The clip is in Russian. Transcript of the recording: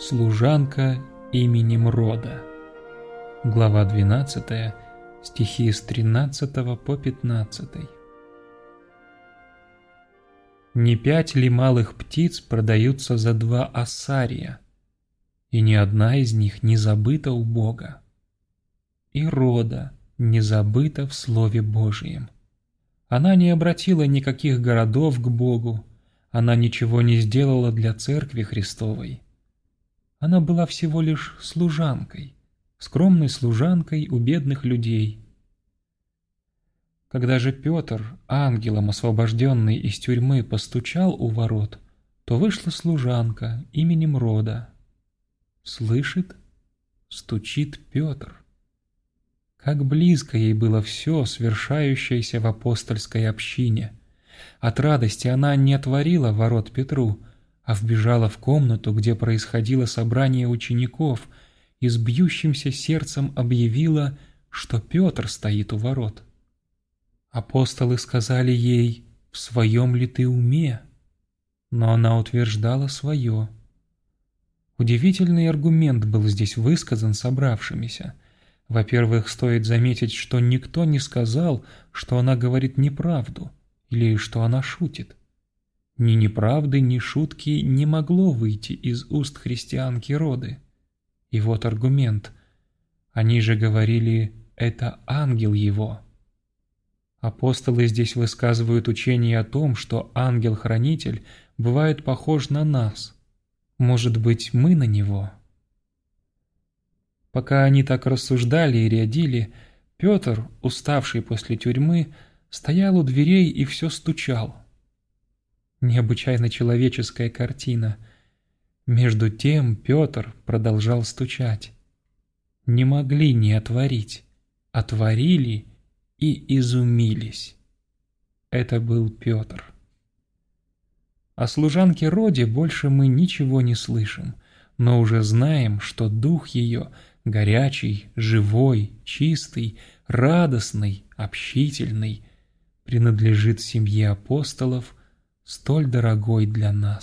Служанка именем рода. Глава 12, стихи с 13 по 15. Не пять ли малых птиц продаются за два ассария, и ни одна из них не забыта у Бога? И рода не забыта в Слове Божьем. Она не обратила никаких городов к Богу, она ничего не сделала для Церкви Христовой. Она была всего лишь служанкой, скромной служанкой у бедных людей. Когда же Петр, ангелом освобожденный из тюрьмы, постучал у ворот, то вышла служанка именем рода. Слышит, стучит Петр. Как близко ей было все, свершающееся в апостольской общине. От радости она не отворила ворот Петру, а вбежала в комнату, где происходило собрание учеников, и с бьющимся сердцем объявила, что Петр стоит у ворот. Апостолы сказали ей, «В своем ли ты уме?» Но она утверждала свое. Удивительный аргумент был здесь высказан собравшимися. Во-первых, стоит заметить, что никто не сказал, что она говорит неправду или что она шутит. Ни неправды, ни шутки не могло выйти из уст христианки роды. И вот аргумент. Они же говорили «это ангел его». Апостолы здесь высказывают учение о том, что ангел-хранитель бывает похож на нас. Может быть, мы на него? Пока они так рассуждали и рядили, Петр, уставший после тюрьмы, стоял у дверей и все стучал – Необычайно человеческая картина. Между тем Петр продолжал стучать. Не могли не отворить. Отворили и изумились. Это был Петр. О служанке Роде больше мы ничего не слышим, но уже знаем, что дух ее горячий, живой, чистый, радостный, общительный, принадлежит семье апостолов столь дорогой для нас.